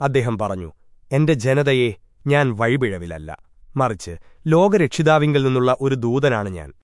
അദ്ദേഹം പറഞ്ഞു എന്റെ ജനതയെ ഞാൻ വഴിപിഴവിലല്ല. മറിച്ച് ലോകരക്ഷിതാവിങ്കിൽ നിന്നുള്ള ഒരു ദൂതനാണ് ഞാൻ.